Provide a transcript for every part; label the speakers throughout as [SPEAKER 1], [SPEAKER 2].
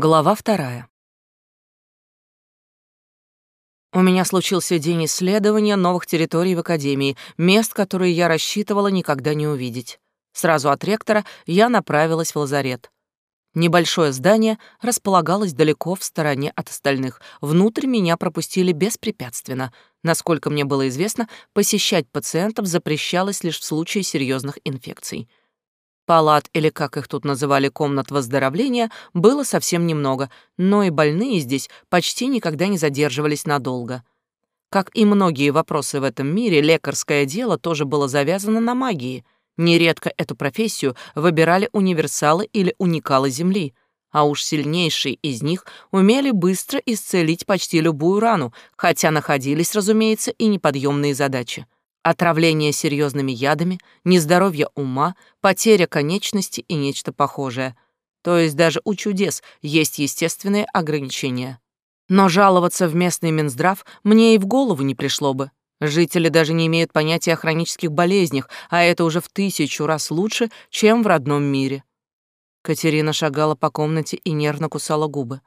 [SPEAKER 1] Глава вторая. У меня случился день исследования новых территорий в Академии, мест, которые я рассчитывала никогда не увидеть. Сразу от ректора я направилась в лазарет. Небольшое здание располагалось далеко в стороне от остальных. Внутрь меня пропустили беспрепятственно. Насколько мне было известно, посещать пациентов запрещалось лишь в случае серьезных инфекций. Палат, или как их тут называли, комнат выздоровления, было совсем немного, но и больные здесь почти никогда не задерживались надолго. Как и многие вопросы в этом мире, лекарское дело тоже было завязано на магии. Нередко эту профессию выбирали универсалы или уникалы Земли, а уж сильнейшие из них умели быстро исцелить почти любую рану, хотя находились, разумеется, и неподъемные задачи — Отравление серьезными ядами, нездоровье ума, потеря конечности и нечто похожее. То есть даже у чудес есть естественные ограничения. Но жаловаться в местный Минздрав мне и в голову не пришло бы. Жители даже не имеют понятия о хронических болезнях, а это уже в тысячу раз лучше, чем в родном мире. Катерина шагала по комнате и нервно кусала губы.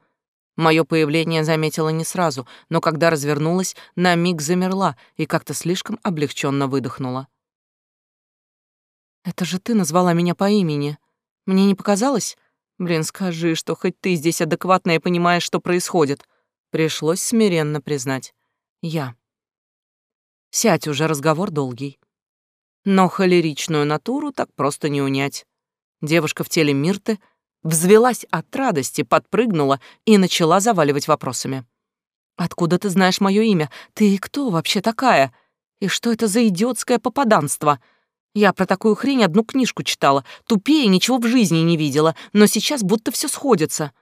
[SPEAKER 1] Мое появление заметила не сразу, но когда развернулась, на миг замерла и как-то слишком облегченно выдохнула. «Это же ты назвала меня по имени. Мне не показалось? Блин, скажи, что хоть ты здесь адекватная и понимаешь, что происходит». Пришлось смиренно признать. «Я». «Сядь уже, разговор долгий». Но холеричную натуру так просто не унять. Девушка в теле Мирты — Взвелась от радости, подпрыгнула и начала заваливать вопросами. «Откуда ты знаешь мое имя? Ты кто вообще такая? И что это за идиотское попаданство? Я про такую хрень одну книжку читала, тупее ничего в жизни не видела, но сейчас будто все сходится.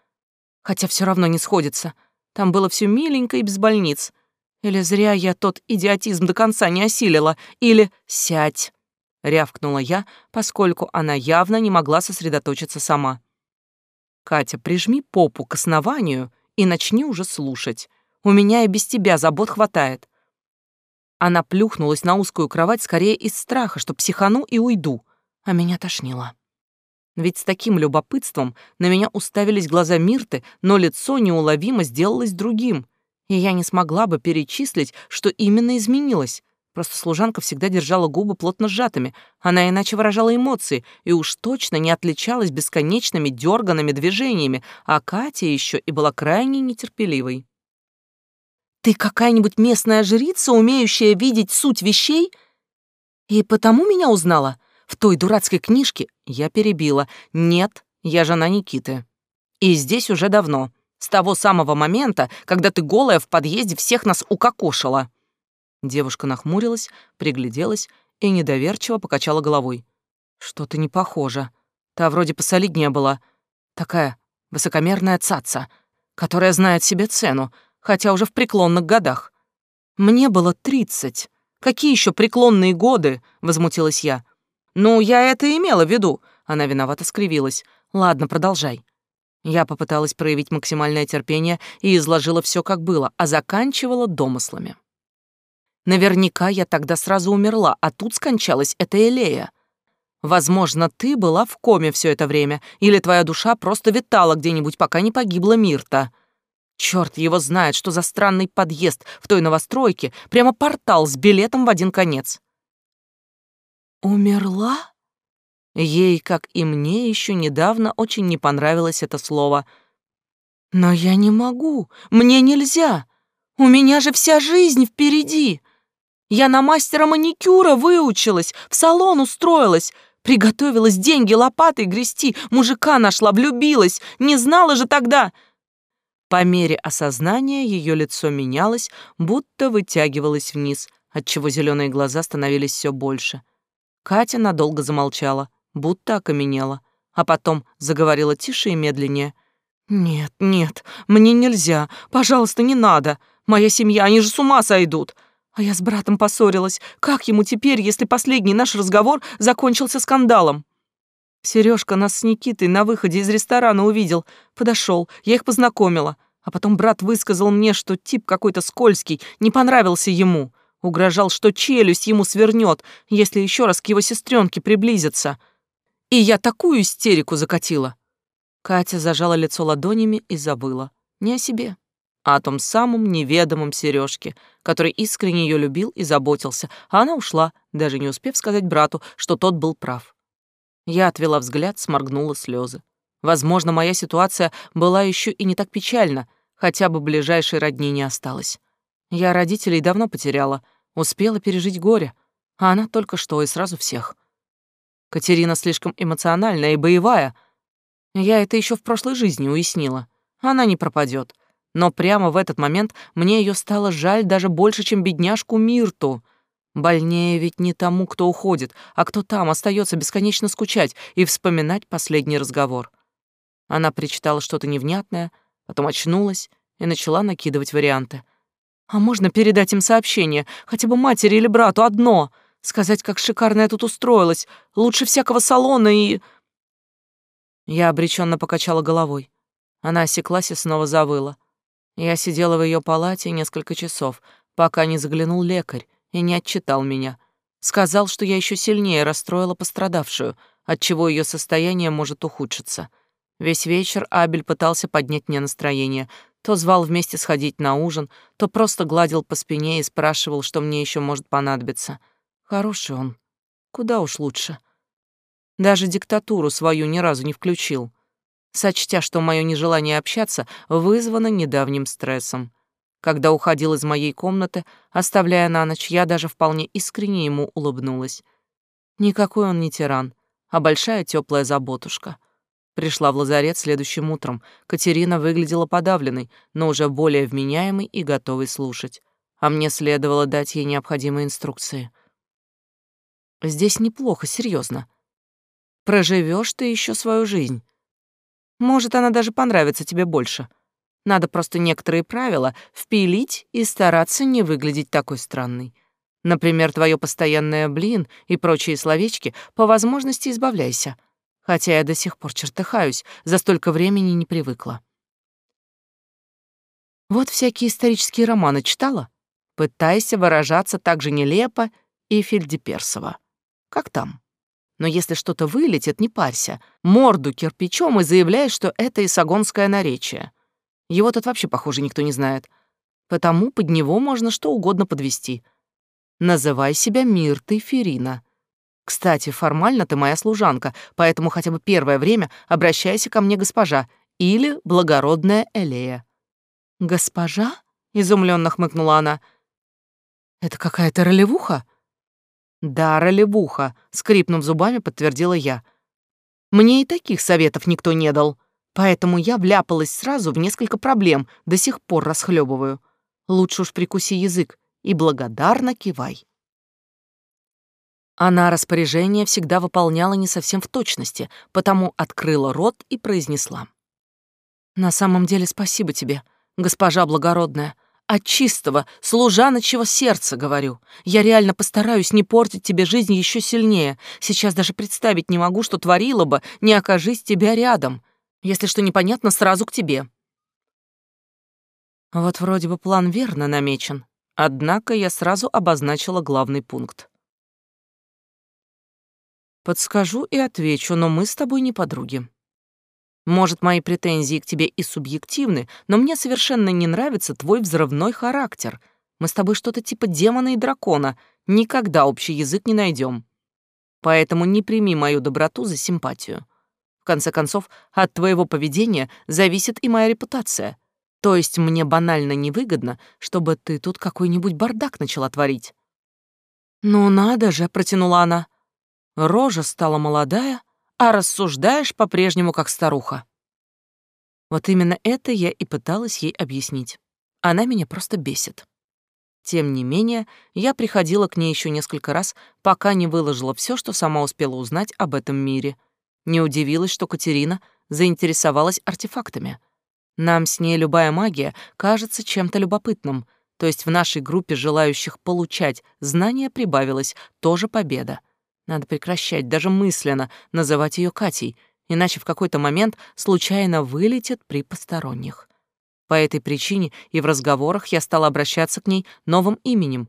[SPEAKER 1] Хотя все равно не сходится. Там было все миленько и без больниц. Или зря я тот идиотизм до конца не осилила, или «сядь», — рявкнула я, поскольку она явно не могла сосредоточиться сама. Катя, прижми попу к основанию и начни уже слушать. У меня и без тебя забот хватает. Она плюхнулась на узкую кровать скорее из страха, что психану и уйду, а меня тошнило. Ведь с таким любопытством на меня уставились глаза Мирты, но лицо неуловимо сделалось другим, и я не смогла бы перечислить, что именно изменилось. Просто служанка всегда держала губы плотно сжатыми, она иначе выражала эмоции и уж точно не отличалась бесконечными дерганными движениями, а Катя еще и была крайне нетерпеливой. «Ты какая-нибудь местная жрица, умеющая видеть суть вещей? И потому меня узнала? В той дурацкой книжке я перебила. Нет, я жена Никиты. И здесь уже давно, с того самого момента, когда ты голая в подъезде всех нас укокошила». Девушка нахмурилась, пригляделась и недоверчиво покачала головой. Что-то не похоже. Та вроде посолиднее была. Такая высокомерная цаца, которая знает себе цену, хотя уже в преклонных годах. Мне было тридцать. Какие еще преклонные годы? Возмутилась я. Ну, я это имела в виду. Она виновато скривилась. Ладно, продолжай. Я попыталась проявить максимальное терпение и изложила все как было, а заканчивала домыслами. Наверняка я тогда сразу умерла, а тут скончалась эта Элея. Возможно, ты была в коме все это время, или твоя душа просто витала где-нибудь, пока не погибла Мирта. Черт его знает, что за странный подъезд в той новостройке, прямо портал с билетом в один конец. Умерла? Ей, как и мне, еще недавно очень не понравилось это слово. Но я не могу, мне нельзя. У меня же вся жизнь впереди. Я на мастера маникюра выучилась, в салон устроилась, приготовилась деньги лопатой грести, мужика нашла, влюбилась, не знала же тогда. По мере осознания ее лицо менялось, будто вытягивалось вниз, отчего зеленые глаза становились все больше. Катя надолго замолчала, будто окаменела, а потом заговорила тише и медленнее. «Нет, нет, мне нельзя, пожалуйста, не надо. Моя семья, они же с ума сойдут. А я с братом поссорилась. Как ему теперь, если последний наш разговор закончился скандалом? Сережка нас с Никитой на выходе из ресторана увидел. Подошел, я их познакомила. А потом брат высказал мне, что тип какой-то скользкий, не понравился ему. Угрожал, что челюсть ему свернет, если еще раз к его сестренке приблизится. И я такую истерику закатила. Катя зажала лицо ладонями и забыла. Не о себе, а о том самом неведомом Сережке, который искренне ее любил и заботился, а она ушла, даже не успев сказать брату, что тот был прав. Я отвела взгляд, сморгнула слезы. Возможно, моя ситуация была еще и не так печальна, хотя бы ближайшей родни не осталось. Я родителей давно потеряла, успела пережить горе, а она только что и сразу всех. Катерина слишком эмоциональная и боевая. Я это еще в прошлой жизни уяснила. Она не пропадет. Но прямо в этот момент мне ее стало жаль даже больше, чем бедняжку Мирту. Больнее ведь не тому, кто уходит, а кто там остается бесконечно скучать и вспоминать последний разговор. Она причитала что-то невнятное, потом очнулась и начала накидывать варианты. «А можно передать им сообщение, хотя бы матери или брату, одно? Сказать, как шикарно я тут устроилась, лучше всякого салона и...» Я обреченно покачала головой. Она осеклась и снова завыла. Я сидела в ее палате несколько часов, пока не заглянул лекарь и не отчитал меня. Сказал, что я еще сильнее расстроила пострадавшую, отчего ее состояние может ухудшиться. Весь вечер Абель пытался поднять мне настроение. То звал вместе сходить на ужин, то просто гладил по спине и спрашивал, что мне еще может понадобиться. Хороший он. Куда уж лучше. Даже диктатуру свою ни разу не включил, сочтя, что мое нежелание общаться вызвано недавним стрессом. Когда уходил из моей комнаты, оставляя на ночь, я даже вполне искренне ему улыбнулась. Никакой он не тиран, а большая теплая заботушка — Пришла в лазарет следующим утром. Катерина выглядела подавленной, но уже более вменяемой и готовой слушать. А мне следовало дать ей необходимые инструкции. Здесь неплохо, серьезно. Проживешь ты еще свою жизнь. Может, она даже понравится тебе больше. Надо просто некоторые правила впилить и стараться не выглядеть такой странной. Например, твое постоянное блин и прочие словечки по возможности избавляйся — хотя я до сих пор чертыхаюсь, за столько времени не привыкла. Вот всякие исторические романы читала? Пытайся выражаться так же нелепо и Фельдеперсово. Как там? Но если что-то вылетит, не парься. Морду кирпичом и заявляй, что это исагонское наречие. Его тут вообще, похоже, никто не знает. Потому под него можно что угодно подвести. Называй себя Миртой Ферина. Кстати, формально ты моя служанка, поэтому хотя бы первое время обращайся ко мне, госпожа, или благородная Элея». «Госпожа?» — изумленно хмыкнула она. «Это какая-то ролевуха?» «Да, ролевуха», — скрипнув зубами, подтвердила я. «Мне и таких советов никто не дал, поэтому я вляпалась сразу в несколько проблем, до сих пор расхлебываю. Лучше уж прикуси язык и благодарно кивай». Она распоряжение всегда выполняла не совсем в точности, потому открыла рот и произнесла. «На самом деле спасибо тебе, госпожа благородная. От чистого, служаночего сердца говорю. Я реально постараюсь не портить тебе жизнь еще сильнее. Сейчас даже представить не могу, что творила бы, не окажись тебя рядом. Если что непонятно, сразу к тебе». Вот вроде бы план верно намечен, однако я сразу обозначила главный пункт. Подскажу и отвечу, но мы с тобой не подруги. Может, мои претензии к тебе и субъективны, но мне совершенно не нравится твой взрывной характер. Мы с тобой что-то типа демона и дракона, никогда общий язык не найдем. Поэтому не прими мою доброту за симпатию. В конце концов, от твоего поведения зависит и моя репутация. То есть мне банально невыгодно, чтобы ты тут какой-нибудь бардак начала творить. «Ну надо же», — протянула она. Рожа стала молодая, а рассуждаешь по-прежнему как старуха. Вот именно это я и пыталась ей объяснить. Она меня просто бесит. Тем не менее, я приходила к ней еще несколько раз, пока не выложила все, что сама успела узнать об этом мире. Не удивилась, что Катерина заинтересовалась артефактами. Нам с ней любая магия кажется чем-то любопытным, то есть в нашей группе желающих получать знания прибавилось, тоже победа. Надо прекращать даже мысленно называть ее Катей, иначе в какой-то момент случайно вылетит при посторонних. По этой причине и в разговорах я стала обращаться к ней новым именем.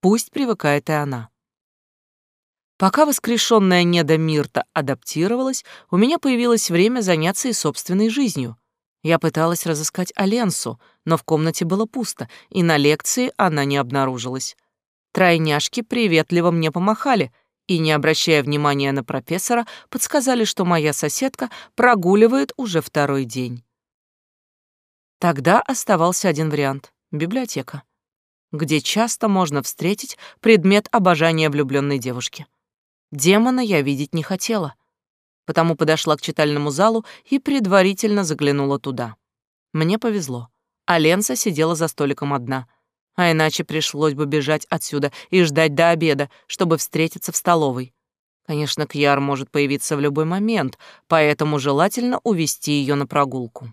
[SPEAKER 1] Пусть привыкает и она. Пока воскрешенная Неда Мирта адаптировалась, у меня появилось время заняться и собственной жизнью. Я пыталась разыскать Аленсу, но в комнате было пусто, и на лекции она не обнаружилась. Тройняшки приветливо мне помахали и, не обращая внимания на профессора, подсказали, что моя соседка прогуливает уже второй день. Тогда оставался один вариант — библиотека, где часто можно встретить предмет обожания влюбленной девушки. Демона я видеть не хотела, потому подошла к читальному залу и предварительно заглянула туда. Мне повезло. Аленса сидела за столиком одна, а иначе пришлось бы бежать отсюда и ждать до обеда, чтобы встретиться в столовой. Конечно, Кьяр может появиться в любой момент, поэтому желательно увести ее на прогулку.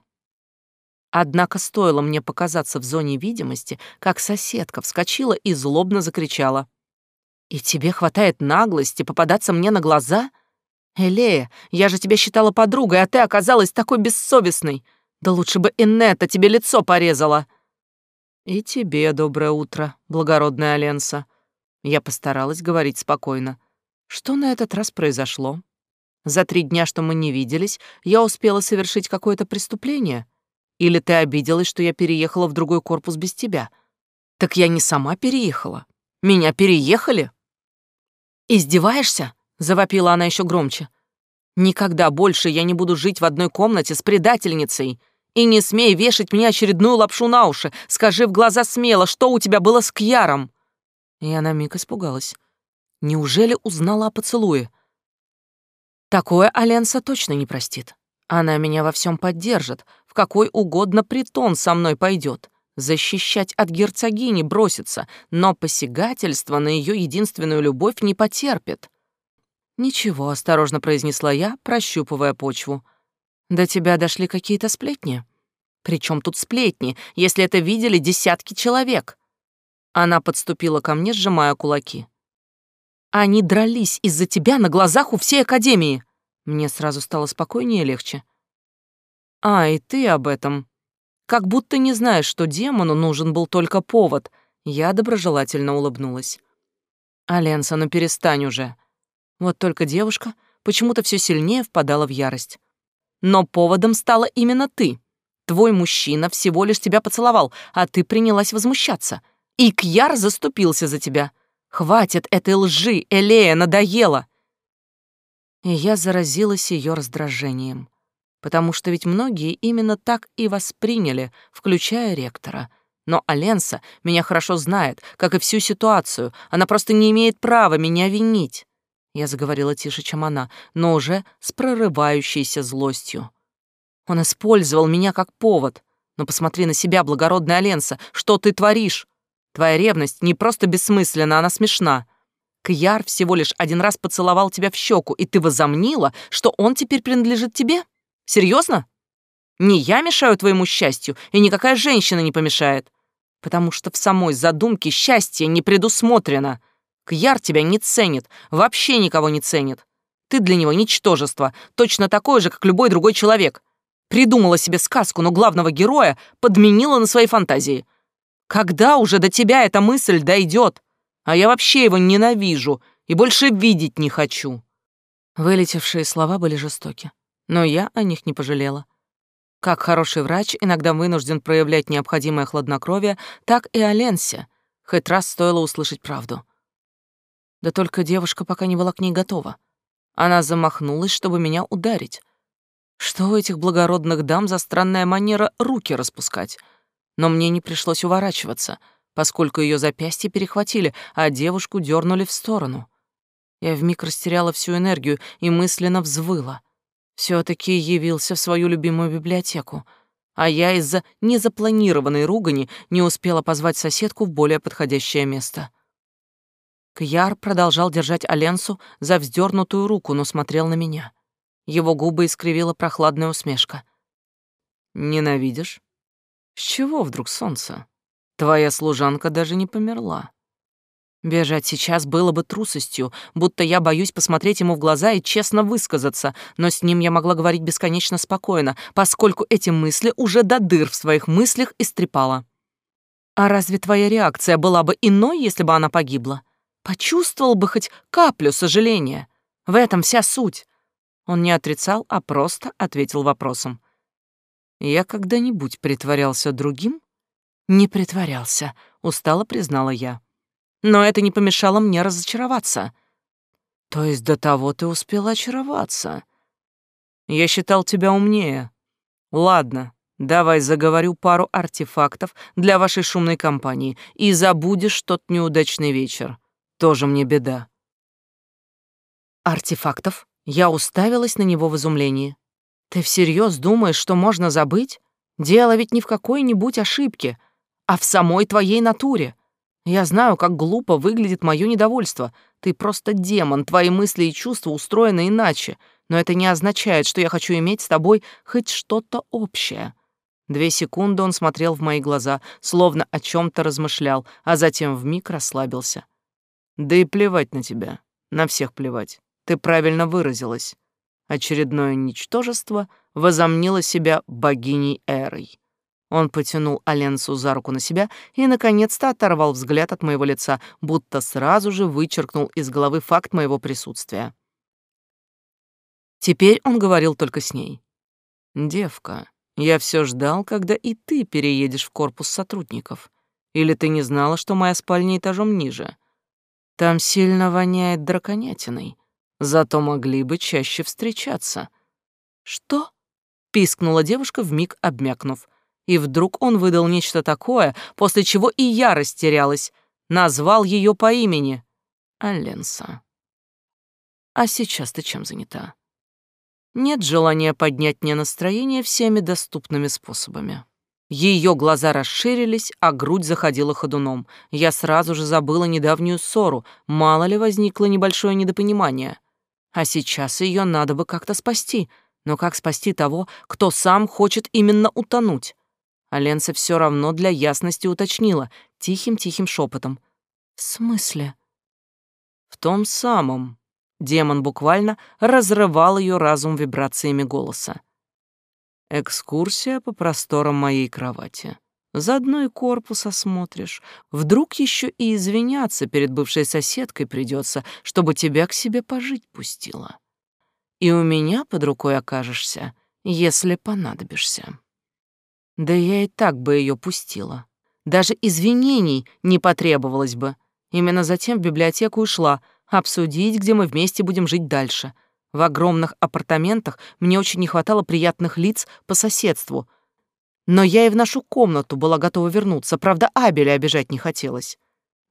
[SPEAKER 1] Однако стоило мне показаться в зоне видимости, как соседка вскочила и злобно закричала. «И тебе хватает наглости попадаться мне на глаза? Элея, я же тебя считала подругой, а ты оказалась такой бессовестной. Да лучше бы Иннета тебе лицо порезала». «И тебе доброе утро, благородная Аленса». Я постаралась говорить спокойно. Что на этот раз произошло? За три дня, что мы не виделись, я успела совершить какое-то преступление — или ты обиделась, что я переехала в другой корпус без тебя? Так я не сама переехала. Меня переехали. Издеваешься? Завопила она еще громче. Никогда больше я не буду жить в одной комнате с предательницей. И не смей вешать мне очередную лапшу на уши. Скажи в глаза смело, что у тебя было с Кьяром. Я на миг испугалась. Неужели узнала о поцелуе? Такое Аленса точно не простит. Она меня во всем поддержит, в какой угодно притон со мной пойдет. Защищать от герцогини бросится, но посягательство на ее единственную любовь не потерпит. «Ничего», — осторожно произнесла я, прощупывая почву. «До тебя дошли какие-то сплетни?» «Причем тут сплетни, если это видели десятки человек?» Она подступила ко мне, сжимая кулаки. «Они дрались из-за тебя на глазах у всей Академии!» Мне сразу стало спокойнее и легче. «А, и ты об этом. Как будто не знаешь, что демону нужен был только повод». Я доброжелательно улыбнулась. «Аленса, ну перестань уже». Вот только девушка почему-то все сильнее впадала в ярость. «Но поводом стала именно ты. Твой мужчина всего лишь тебя поцеловал, а ты принялась возмущаться. И Кьяр заступился за тебя. Хватит этой лжи, Элея, надоело!» и я заразилась ее раздражением. Потому что ведь многие именно так и восприняли, включая ректора. Но Аленса меня хорошо знает, как и всю ситуацию. Она просто не имеет права меня винить. Я заговорила тише, чем она, но уже с прорывающейся злостью. Он использовал меня как повод. Но посмотри на себя, благородная Аленса, что ты творишь? Твоя ревность не просто бессмысленна, она смешна. Кьяр всего лишь один раз поцеловал тебя в щеку, и ты возомнила, что он теперь принадлежит тебе? Серьезно? Не я мешаю твоему счастью, и никакая женщина не помешает. Потому что в самой задумке счастье не предусмотрено. Кьяр тебя не ценит, вообще никого не ценит. Ты для него ничтожество, точно такое же, как любой другой человек. Придумала себе сказку, но главного героя подменила на свои фантазии. Когда уже до тебя эта мысль дойдет? А я вообще его ненавижу и больше видеть не хочу». Вылетевшие слова были жестоки, но я о них не пожалела. Как хороший врач иногда вынужден проявлять необходимое хладнокровие, так и о Ленсе, хоть раз стоило услышать правду. Да только девушка пока не была к ней готова. Она замахнулась, чтобы меня ударить. Что у этих благородных дам за странная манера руки распускать? Но мне не пришлось уворачиваться — поскольку ее запястье перехватили, а девушку дернули в сторону. Я вмиг растеряла всю энергию и мысленно взвыла. все таки явился в свою любимую библиотеку, а я из-за незапланированной ругани не успела позвать соседку в более подходящее место. Кьяр продолжал держать Аленсу за вздернутую руку, но смотрел на меня. Его губы искривила прохладная усмешка. «Ненавидишь? С чего вдруг солнце?» Твоя служанка даже не померла. Бежать сейчас было бы трусостью, будто я боюсь посмотреть ему в глаза и честно высказаться, но с ним я могла говорить бесконечно спокойно, поскольку эти мысли уже до дыр в своих мыслях истрепала. А разве твоя реакция была бы иной, если бы она погибла? Почувствовал бы хоть каплю сожаления. В этом вся суть. Он не отрицал, а просто ответил вопросом. Я когда-нибудь притворялся другим? Не притворялся, устало признала я. Но это не помешало мне разочароваться. То есть до того ты успела очароваться? Я считал тебя умнее. Ладно, давай заговорю пару артефактов для вашей шумной компании и забудешь тот неудачный вечер. Тоже мне беда. Артефактов? Я уставилась на него в изумлении. Ты всерьез думаешь, что можно забыть? Дело ведь не в какой-нибудь ошибке, а в самой твоей натуре. Я знаю, как глупо выглядит мое недовольство. Ты просто демон, твои мысли и чувства устроены иначе, но это не означает, что я хочу иметь с тобой хоть что-то общее. Две секунды он смотрел в мои глаза, словно о чем то размышлял, а затем вмиг расслабился. Да и плевать на тебя, на всех плевать. Ты правильно выразилась. Очередное ничтожество возомнило себя богиней Эрой. Он потянул Аленсу за руку на себя и, наконец-то, оторвал взгляд от моего лица, будто сразу же вычеркнул из головы факт моего присутствия. Теперь он говорил только с ней. «Девка, я все ждал, когда и ты переедешь в корпус сотрудников. Или ты не знала, что моя спальня этажом ниже? Там сильно воняет драконятиной. Зато могли бы чаще встречаться. Что? пискнула девушка вмиг обмякнув. И вдруг он выдал нечто такое, после чего и я растерялась. Назвал ее по имени. Аленса. А сейчас ты чем занята? Нет желания поднять мне настроение всеми доступными способами. Ее глаза расширились, а грудь заходила ходуном. Я сразу же забыла недавнюю ссору, мало ли возникло небольшое недопонимание. А сейчас ее надо бы как-то спасти. Но как спасти того, кто сам хочет именно утонуть? А Ленса все равно для ясности уточнила, тихим-тихим шепотом. «В смысле?» «В том самом». Демон буквально разрывал ее разум вибрациями голоса. «Экскурсия по просторам моей кровати. Заодно и корпус осмотришь. Вдруг еще и извиняться перед бывшей соседкой придется, чтобы тебя к себе пожить пустила. И у меня под рукой окажешься, если понадобишься. Да я и так бы ее пустила. Даже извинений не потребовалось бы. Именно затем в библиотеку ушла, обсудить, где мы вместе будем жить дальше. В огромных апартаментах мне очень не хватало приятных лиц по соседству — но я и в нашу комнату была готова вернуться, правда, Абеля обижать не хотелось.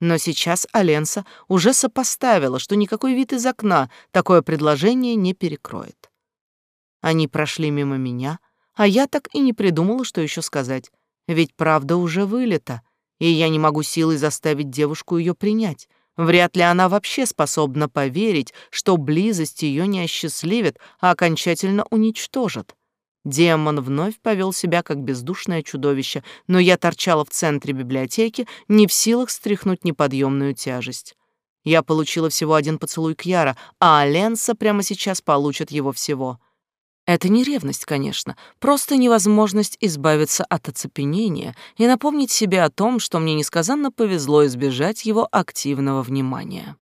[SPEAKER 1] Но сейчас Аленса уже сопоставила, что никакой вид из окна такое предложение не перекроет. Они прошли мимо меня, а я так и не придумала, что еще сказать. Ведь правда уже вылета, и я не могу силой заставить девушку ее принять. Вряд ли она вообще способна поверить, что близость ее не осчастливит, а окончательно уничтожит. Демон вновь повел себя как бездушное чудовище, но я торчала в центре библиотеки, не в силах стряхнуть неподъемную тяжесть. Я получила всего один поцелуй Кьяра, а Аленса прямо сейчас получит его всего. Это не ревность, конечно, просто невозможность избавиться от оцепенения и напомнить себе о том, что мне несказанно повезло избежать его активного внимания.